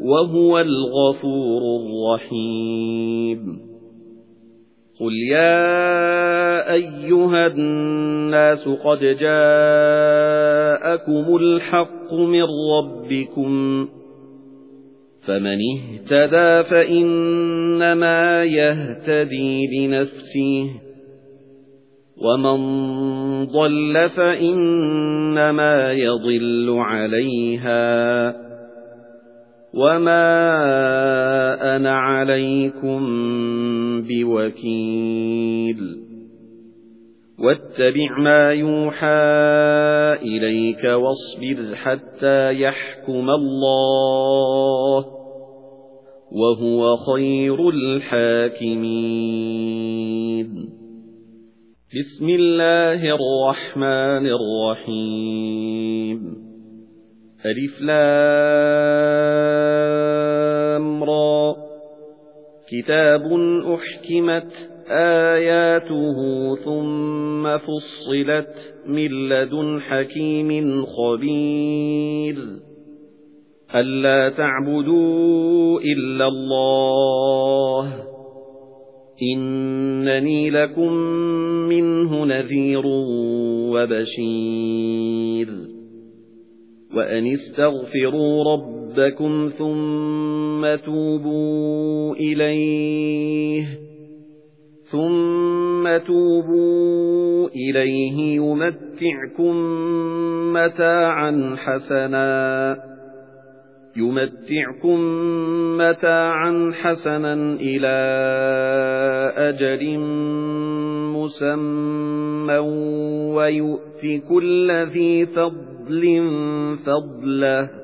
وَهُوَ الْغَفُورُ الرَّحِيمُ. قُلْ يَا أَيُّهَا النَّاسُ قَدْ جَاءَكُمُ الْحَقُّ مِنْ رَبِّكُمْ فَمَنِ اهْتَدَى فَإِنَّمَا يَهْتَدِي لِنَفْسِهِ وَمَنْ ضَلَّ فَإِنَّمَا يَضِلُّ عَلَيْهَا. وَمَا أَنَا عَلَيْكُمْ بِوَكِيلٍ وَاتَّبِعْ مَا يُوحَى إِلَيْكَ وَاصْبِرْ حَتَّى يَحْكُمَ اللَّهُ وَهُوَ خَيْرُ الْحَاكِمِينَ بِسْمِ اللَّهِ الرَّحْمَنِ الرَّحِيمِ ألف لام كتاب أحكمت آياته ثم فصلت من لدن حكيم خبير ألا تعبدوا إلا الله إنني لكم منه نذير وبشير وَأَنِ اسْتَغْفِرُوا رَبَّكُمْ ثُمَّ تُوبُوا إِلَيْهِ ثُمَّ تُوبُوا إِلَيْهِ يُمَتِّعْكُم مَّتَاعًا حَسَنًا يُمَتِّعْكُم مَّتَاعًا حَسَنًا إِلَى أَجَلٍ مُّسَمًّى وَيُؤْتِ كُلَّ ذِي فَضْلٍ فَضْلَهُ